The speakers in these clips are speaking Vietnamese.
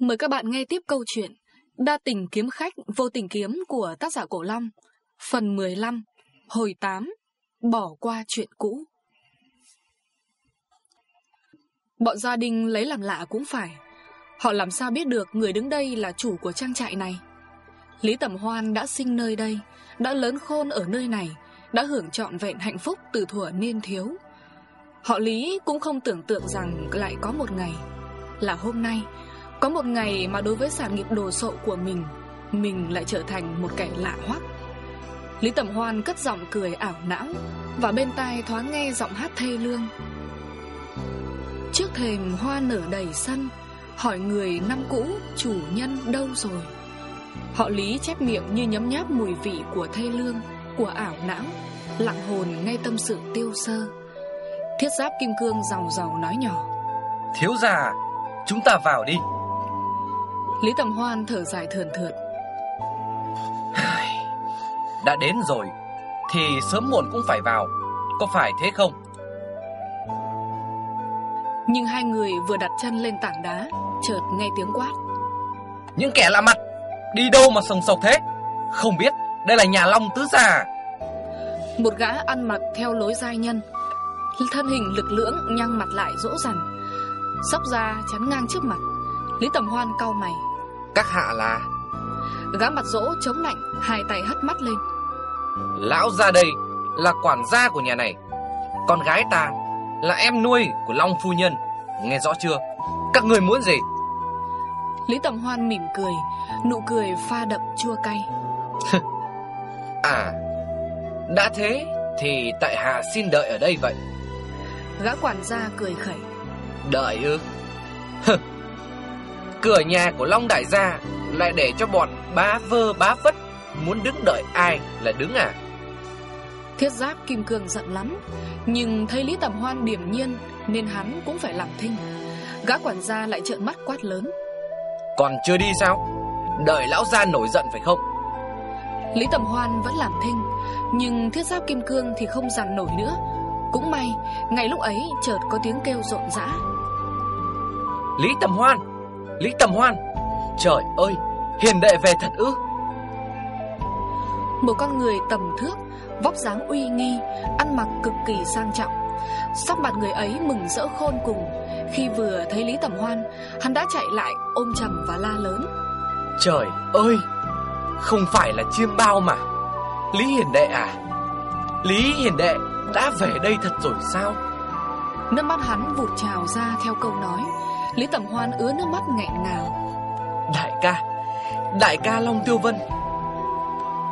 Mời các bạn nghe tiếp câu chuyện Đa tình kiếm khách, vô tình kiếm của tác giả Cổ Long. Phần 15 Hồi 8 Bỏ qua chuyện cũ. Bọn gia đình lấy làm lạ cũng phải. Họ làm sao biết được người đứng đây là chủ của trang trại này? Lý Tẩm Hoan đã sinh nơi đây, Đã lớn khôn ở nơi này, Đã hưởng trọn vẹn hạnh phúc từ thuở niên thiếu. Họ Lý cũng không tưởng tượng rằng lại có một ngày Là hôm nay có một ngày mà đối với sản nghiệp đồ sộ của mình Mình lại trở thành một kẻ lạ hoắc. Lý Tẩm Hoan cất giọng cười ảo não Và bên tai thoáng nghe giọng hát thê lương. Trước thềm hoa nở đầy sân, Hỏi người năm cũ, chủ nhân đâu rồi? Họ lý chép miệng như nhấm nháp mùi vị của thê lương, Của ảo não, Lặng hồn ngay tâm sự tiêu sơ. Thiết giáp kim cương giàu giàu nói nhỏ, Thiếu già Chúng ta vào đi. Lý Tầm Hoan thở dài thườn thượt. Đã đến rồi Thì sớm muộn cũng phải vào Có phải thế không? Nhưng hai người vừa đặt chân lên tảng đá Chợt nghe tiếng quát. Những kẻ lạ mặt Đi đâu mà sồng sộc thế? Không biết đây là nhà Long Tứ Già Một gã ăn mặc theo lối giai nhân Thân hình lực lưỡng nhăn mặt lại dỗ dằn Sóc ra chắn ngang trước mặt. Lý Tầm Hoan cau mày Các hạ là? Gã mặt dỗ chống lạnh Hai tay hất mắt lên. Lão ra đây là quản gia của nhà này. Con gái ta là em nuôi của Long Phu Nhân. Nghe rõ chưa? Các người muốn gì? Lý Tầm Hoan mỉm cười Nụ cười pha đậm chua cay. À Đã thế Thì tại hạ xin đợi ở đây vậy. Gã quản gia cười khẩy. Đợi ư Cửa nhà của Long Đại gia Lại để cho bọn bá vơ bá vất Muốn đứng đợi ai là đứng à? Thiết giáp kim cương giận lắm Nhưng thấy Lý Tầm Hoan điềm nhiên Nên hắn cũng phải làm thinh. Gã quản gia lại trợn mắt quát lớn. Còn chưa đi sao? Đợi lão gia nổi giận phải không? Lý Tầm Hoan vẫn làm thinh Nhưng thiết giáp kim cương thì không dằn nổi nữa. Cũng may Ngay lúc ấy chợt có tiếng kêu rộn rã. Lý Tầm Hoan Lý Tầm Hoan. Trời ơi Hiền đệ về thật ư? Một con người tầm thước Vóc dáng uy nghi Ăn mặc cực kỳ sang trọng. Sắc mặt người ấy mừng rỡ khôn cùng. Khi vừa thấy Lý Tầm Hoan Hắn đã chạy lại ôm chầm và la lớn. Trời ơi Không phải là chiêm bao mà. Lý Hiền Đệ à? Lý Hiền Đệ đã về đây thật rồi sao? Nước mắt hắn vụt trào ra theo câu nói Lý Tầm Hoan ứa nước mắt nghẹn ngào. Đại ca Đại ca Long Tiêu Vân.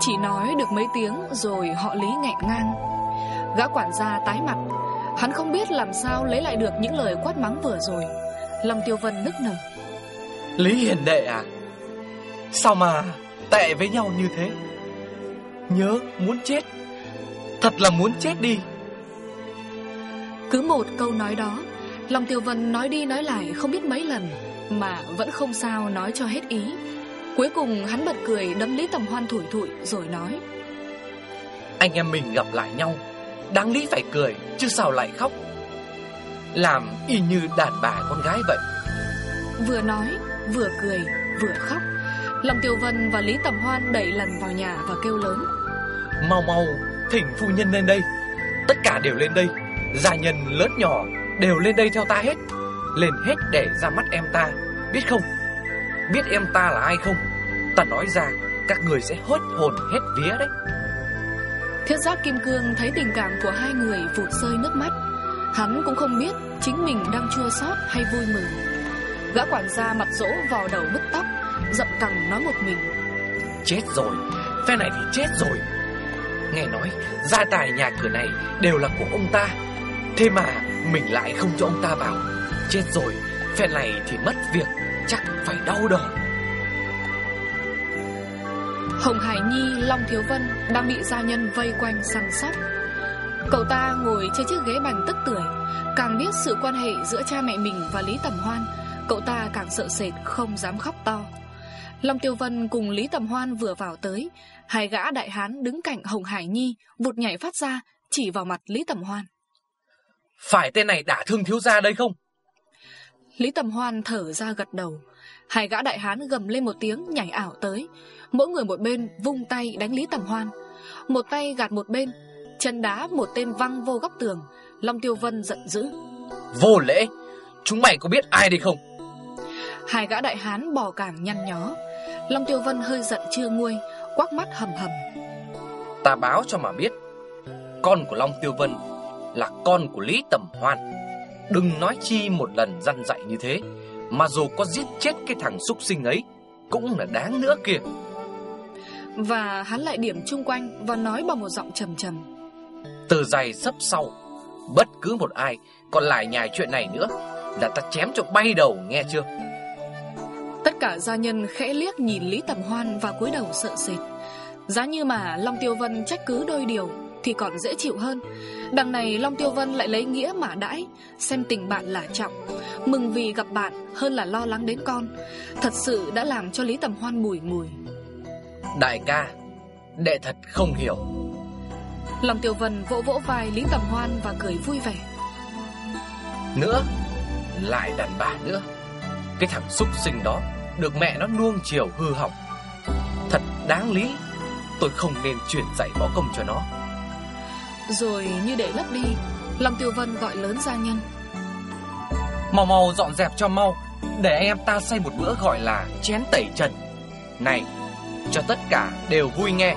Chỉ nói được mấy tiếng rồi họ Lý nghẹn ngang. Gã quản gia tái mặt. Hắn không biết làm sao lấy lại được những lời quát mắng vừa rồi. Long Tiêu Vân nức nở. Lý Hiền Đệ à Sao mà tệ với nhau như thế? Nhớ muốn chết. Thật là muốn chết đi. Cứ một câu nói đó Long Tiêu Vân nói đi nói lại không biết mấy lần Mà vẫn không sao nói cho hết ý. Cuối cùng hắn bật cười đấm Lý Tầm Hoan thủi thủi rồi nói. Anh em mình gặp lại nhau Đáng lý phải cười Chứ sao lại khóc? Làm y như đàn bà con gái vậy. Vừa nói vừa cười vừa khóc. Long Tiêu Vân và Lý Tầm Hoan đẩy lần vào nhà và kêu lớn. Mau mau thỉnh phu nhân lên đây. Tất cả đều lên đây. Gia nhân lớn nhỏ đều lên đây theo ta hết. Lên hết để ra mắt em ta. Biết không? Biết em ta là ai không? Ta nói ra các người sẽ hốt hồn hết vía đấy. Thiết giáp Kim Cương thấy tình cảm của hai người vụt rơi nước mắt. Hắn cũng không biết chính mình đang chua xót hay vui mừng. Gã quản gia mặt dỗ vào đầu bứt tóc Giọng cằn nói một mình. Chết rồi Phe này thì chết rồi. Nghe nói gia tài nhà cửa này đều là của ông ta Thế mà mình lại không cho ông ta vào Chết rồi Phe này thì mất việc Chắc phải đau đớn Hồng Hải Nhi, Long Thiếu Vân đang bị gia nhân vây quanh săn sóc. Cậu ta ngồi trên chiếc ghế bành tức tưởi, càng biết sự quan hệ giữa cha mẹ mình và Lý Tầm Hoan, cậu ta càng sợ sệt không dám khóc to. Long Tiêu Vân cùng Lý Tầm Hoan vừa vào tới, hai gã đại hán đứng cạnh Hồng Hải Nhi, vụt nhảy phát ra, chỉ vào mặt Lý Tầm Hoan. Phải tên này đả thương thiếu gia đây không? Lý Tầm Hoan thở ra gật đầu, Hai gã đại hán gầm lên một tiếng nhảy ảo tới. Mỗi người một bên vung tay đánh Lý Tầm Hoan. Một tay gạt một bên Chân đá một tên văng vô góc tường. Long Tiêu Vân giận dữ. Vô lễ! Chúng mày có biết ai đây không? Hai gã đại hán bò cảng nhăn nhó. Long Tiêu Vân hơi giận chưa nguôi Quắc mắt hầm hầm. Ta báo cho mà biết Con của Long Tiêu Vân Là con của Lý Tầm Hoan. Đừng nói chi một lần răn dạy như thế Mà dù có giết chết cái thằng súc sinh ấy Cũng là đáng nữa kìa. Và hắn lại điểm chung quanh Và nói bằng một giọng trầm trầm. Từ giày sấp sau Bất cứ một ai còn lại nhài chuyện này nữa Là ta chém cho bay đầu nghe chưa? Tất cả gia nhân khẽ liếc nhìn Lý Tầm Hoan và cúi đầu sợ sệt. Giá như mà Long Tiêu Vân trách cứ đôi điều Thì còn dễ chịu hơn Đằng này Long Tiêu Vân lại lấy nghĩa mà đãi. Xem tình bạn là trọng. Mừng vì gặp bạn hơn là lo lắng đến con. Thật sự đã làm cho Lý Tầm Hoan mùi mùi Đại ca Đệ thật không hiểu. Long Tiêu Vân vỗ vỗ vai Lý Tầm Hoan và cười vui vẻ. Nữa Lại đàn bà nữa. Cái thằng súc sinh đó Được mẹ nó nuông chiều hư hỏng. Thật đáng lý Tôi không nên truyền dạy võ công cho nó Rồi như để lấp đi Long Tiêu Vân gọi lớn gia nhân. Mau mau dọn dẹp cho mau Để anh em ta xây một bữa gọi là chén tẩy trần. Này Cho tất cả đều vui nghe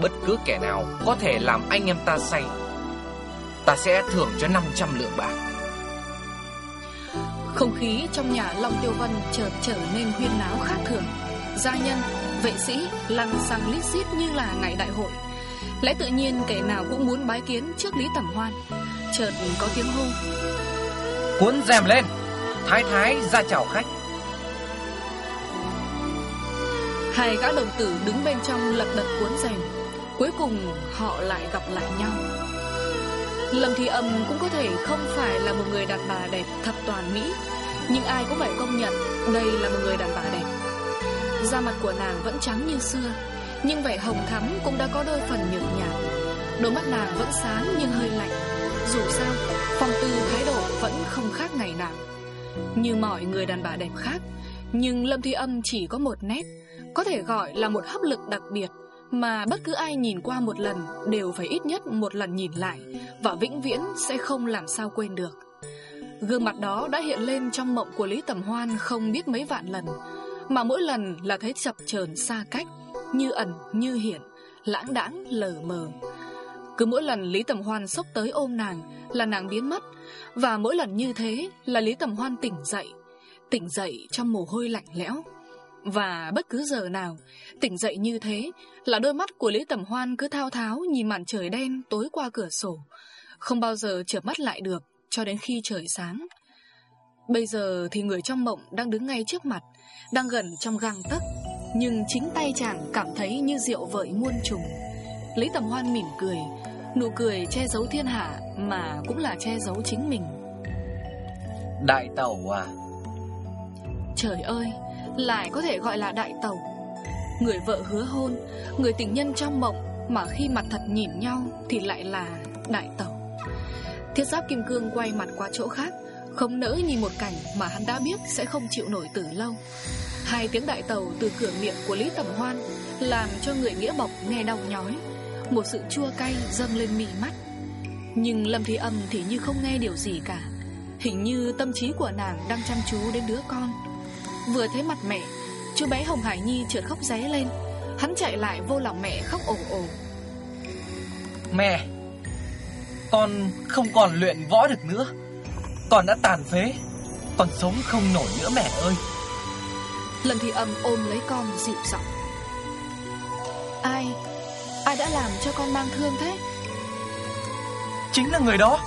Bất cứ kẻ nào có thể làm anh em ta say Ta sẽ thưởng cho 500 lượng bạc. Không khí trong nhà Long Tiêu Vân chợt trở nên huyên náo khác thường. Gia nhân, vệ sĩ, lăng xăng lít xít như là ngày đại hội Lẽ tự nhiên kẻ nào cũng muốn bái kiến trước Lý Tẩm Hoan. Chợt có tiếng hô. Cuốn rèm lên. Thái thái ra chào khách. Hai gã đồng tử đứng bên trong lật đật cuốn rèm. Cuối cùng họ lại gặp lại nhau. Lâm Thi Âm cũng có thể không phải là một người đàn bà đẹp thập toàn mỹ Nhưng ai cũng phải công nhận đây là một người đàn bà đẹp. Da mặt của nàng vẫn trắng như xưa nhưng vẻ hồng thắm cũng đã có đôi phần nhợt nhạt. Đôi mắt nàng vẫn sáng nhưng hơi lạnh. Dù sao, phong tư thái độ vẫn không khác ngày nào. Như mọi người đàn bà đẹp khác Nhưng Lâm Thi Âm chỉ có một nét. Có thể gọi là một hấp lực đặc biệt mà bất cứ ai nhìn qua một lần đều phải ít nhất một lần nhìn lại và vĩnh viễn sẽ không làm sao quên được. Gương mặt đó đã hiện lên trong mộng của Lý Tầm Hoan không biết mấy vạn lần, mà mỗi lần là thấy chập chờn xa cách, như ẩn như hiện, lãng đãng lờ mờ. Cứ mỗi lần Lý Tầm Hoan sốc tới ôm nàng là nàng biến mất, và mỗi lần như thế là Lý Tầm Hoan tỉnh dậy, tỉnh dậy trong mồ hôi lạnh lẽo. Và bất cứ giờ nào Tỉnh dậy như thế Là đôi mắt của Lý Tầm Hoan cứ thao tháo Nhìn màn trời đen tối qua cửa sổ Không bao giờ chợp mắt lại được Cho đến khi trời sáng Bây giờ thì người trong mộng đang đứng ngay trước mặt Đang gần trong gang tấc nhưng chính tay chàng cảm thấy như rượu vợi muôn trùng. Lý Tầm Hoan mỉm cười Nụ cười che giấu thiên hạ Mà cũng là che giấu chính mình. Đại tàu à? Trời ơi lại có thể gọi là đại tẩu. Người vợ hứa hôn Người tình nhân trong mộng Mà khi mặt thật nhìn nhau Thì lại là đại tẩu. Thiết giáp kim cương quay mặt qua chỗ khác không nỡ nhìn một cảnh Mà hắn đã biết sẽ không chịu nổi từ lâu. Hai tiếng đại tàu từ cửa miệng của Lý Tầm Hoan Làm cho người nghĩa bọc nghe đau nhói. Một sự chua cay dâng lên mị mắt. Nhưng Lâm Thi Âm thì như không nghe điều gì cả. Hình như tâm trí của nàng đang chăm chú đến đứa con. Vừa thấy mặt mẹ, Chú bé Hồng Hải Nhi chợt khóc ré lên. Hắn chạy lại vô lòng mẹ khóc ồ ồ. Mẹ, Con không còn luyện võ được nữa. Con đã tàn phế. Con sống không nổi nữa mẹ ơi. Lần thì âm ôm lấy con dịu giọng. Ai? Ai đã làm cho con mang thương thế? Chính là người đó.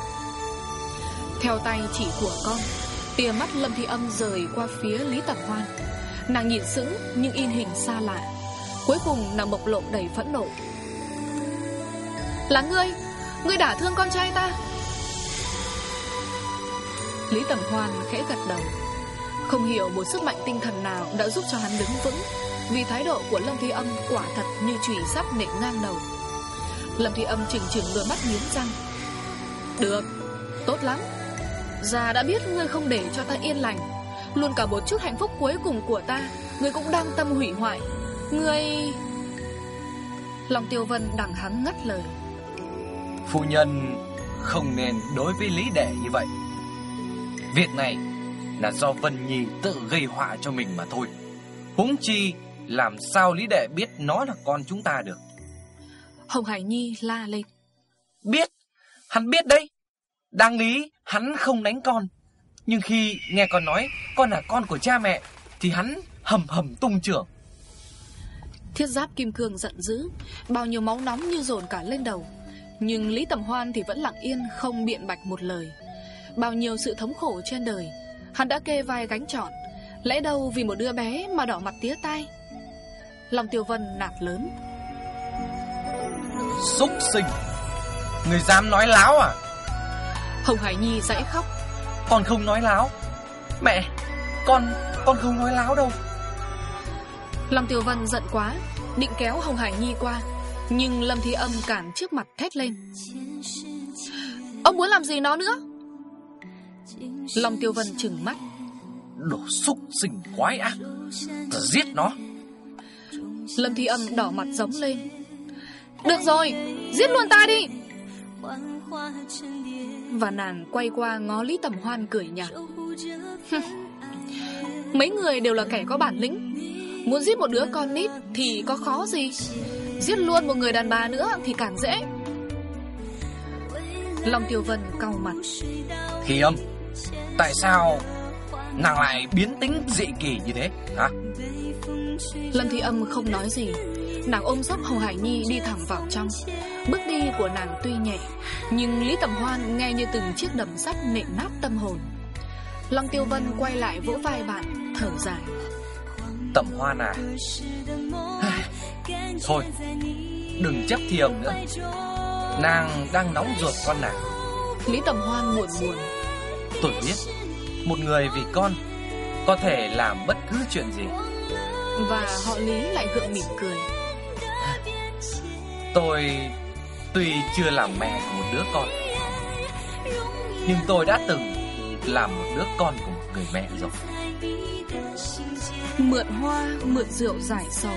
Theo tay chỉ của con Tia mắt Lâm Thị Âm rời qua phía Lý Tẩm Hoan. Nàng nhìn sững nhưng in hình xa lạ. Cuối cùng nàng bộc lộ đầy phẫn nộ. Là ngươi Ngươi đã thương con trai ta Lý Tầm Hoan khẽ gật đầu. Không hiểu một sức mạnh tinh thần nào Đã giúp cho hắn đứng vững Vì thái độ của Lâm Thi Âm quả thật như chùy sắp nện ngang đầu. Lâm Thi Âm chừng chừng đôi mắt nghiến răng. Được, tốt lắm. Già đã biết ngươi không để cho ta yên lành. Luôn cả một chút hạnh phúc cuối cùng của ta ngươi cũng đang tâm hủy hoại. Ngươi. Lòng tiêu vân đằng hắn ngắt lời. Phu nhân không nên đối với Lý Đệ như vậy. Việc này là do Vân Nhi tự gây họa cho mình mà thôi. Huống chi làm sao Lý Đệ biết nó là con chúng ta được? Hồng Hải Nhi la lên. Biết, hắn biết đấy. Đáng lý hắn không đánh con. Nhưng khi nghe con nói con là con của cha mẹ Thì hắn hầm hầm tung trưởng. Thiết giáp kim cương giận dữ Bao nhiêu máu nóng như dồn cả lên đầu. Nhưng Lý Tầm Hoan thì vẫn lặng yên Không biện bạch một lời Bao nhiêu sự thống khổ trên đời. Hắn đã kê vai gánh trọn Lẽ đâu vì một đứa bé mà đỏ mặt tía tai? Lòng Tiêu Vân nạt lớn. Xúc sinh Người dám nói láo à? Hồng Hải Nhi dãy khóc. Con không nói láo. Mẹ Con Con không nói láo đâu. Lâm Tiểu Vân giận quá Định kéo Hồng Hải Nhi qua Nhưng Lâm Thi Âm cản trước mặt thét lên. Ông muốn làm gì nó nữa Long Tiêu Vân trừng mắt. Đồ xúc sinh quái ác. Ta giết nó. Lâm Thi Âm đỏ mặt giống lên. Được rồi Giết luôn ta đi. Và nàng quay qua ngó Lý Tầm Hoan cười nhạt. Mấy người đều là kẻ có bản lĩnh. Muốn giết một đứa con nít Thì có khó gì? Giết luôn một người đàn bà nữa thì càng dễ. Long Tiêu Vân cau mặt. Thi âm Tại sao Nàng lại biến tính dị kỳ như thế hả? Lâm Thi Âm không nói gì. Nàng ôm sóc Hồng Hải Nhi đi thẳng vào trong. Bước đi của nàng tuy nhẹ Nhưng Lý Tầm Hoan nghe như từng chiếc đầm sắt nện nát tâm hồn. Long Tiêu Vân quay lại vỗ vai bạn Thở dài. Tầm Hoan à? Thôi Đừng chấp Thi Âm nữa. Nàng đang nóng ruột con nàng. Lý Tầm Hoan buồn buồn Tôi biết Một người vì con Có thể làm bất cứ chuyện gì. Và họ Lý lại gượng mỉm cười. Tôi Tuy chưa làm mẹ của một đứa con Nhưng tôi đã từng Làm một đứa con của một người mẹ rồi. Mượn hoa, mượn rượu giải sầu.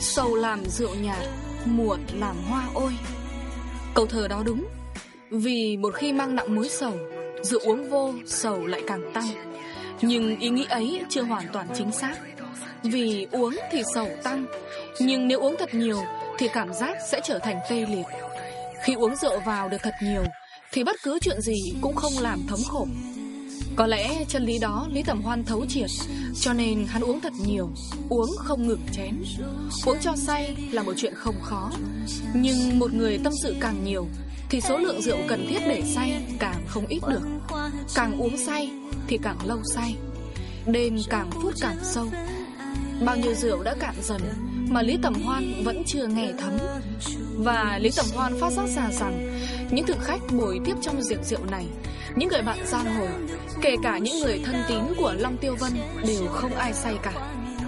Sầu làm rượu nhạt Muộn làm hoa ôi. Câu thơ đó đúng Vì một khi mang nặng mối sầu Rượu uống vô, sầu lại càng tăng. Nhưng ý nghĩ ấy chưa hoàn toàn chính xác. Vì uống thì sầu tăng Nhưng nếu uống thật nhiều Thì cảm giác sẽ trở thành tê liệt. Khi uống rượu vào được thật nhiều Thì bất cứ chuyện gì cũng không làm thống khổ. Có lẽ chân lý đó Lý Tầm Hoan thấu triệt Cho nên hắn uống thật nhiều Uống không ngừng chén. Uống cho say là một chuyện không khó Nhưng một người tâm sự càng nhiều thì số lượng rượu cần thiết để say càng không ít được. Càng uống say thì càng lâu say, Đêm càng phút càng sâu. Bao nhiêu rượu đã cạn dần Mà Lý Tầm Hoan vẫn chưa nghe thấm. Và Lý Tầm Hoan phát giác ra rằng Những thực khách bồi tiếp trong rượu rượu này, Những người bạn giang hồ, Kể cả những người thân tín của Long Tiêu Vân Đều không ai say cả.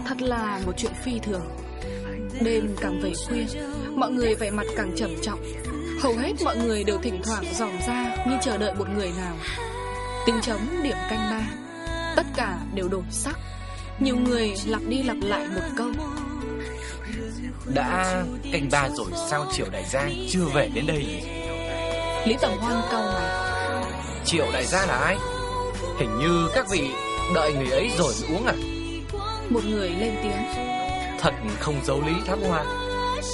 Thật là một chuyện phi thường. Đêm càng về khuya, Mọi người vẻ mặt càng trầm trọng. Hầu hết mọi người đều thỉnh thoảng dòm ra Như chờ đợi một người nào. Tiếng trống điểm canh ba. Tất cả đều đổi sắc. Nhiều người lặp đi lặp lại một câu. Đã canh ba rồi sao Triệu Đại Gia chưa về đến đây Lý Tầm Hoan cau mày. Triệu Đại Gia là ai? Hình như các vị đợi người ấy rồi uống à? Một người lên tiếng. Thật không giấu lý thám hoa.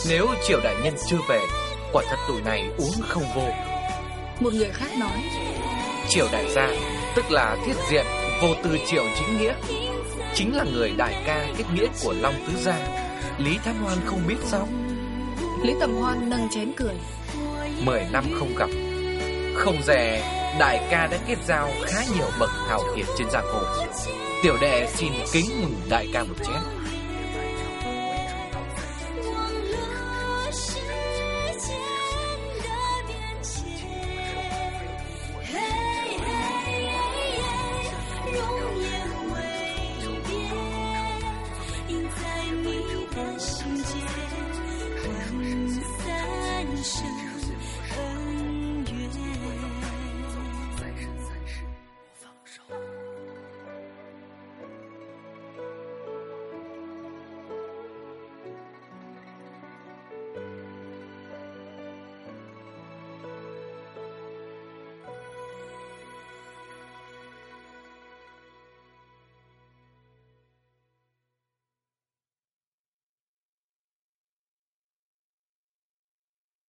Nếu Triệu Đại Nhân chưa về Quả thật tuổi này uống không vô. Một người khác nói. Triều đại gia Tức là thiết diện vô tư triệu chính nghĩa Chính là người đại ca kết nghĩa của Long Tứ Gia Lý Tham Hoan không biết sao? Lý Tầm Hoan nâng chén cười. Mười năm không gặp. Không dè Đại ca đã kết giao khá nhiều bậc hào kiệt trên giang hồ. Tiểu đệ xin kính mừng đại ca một chén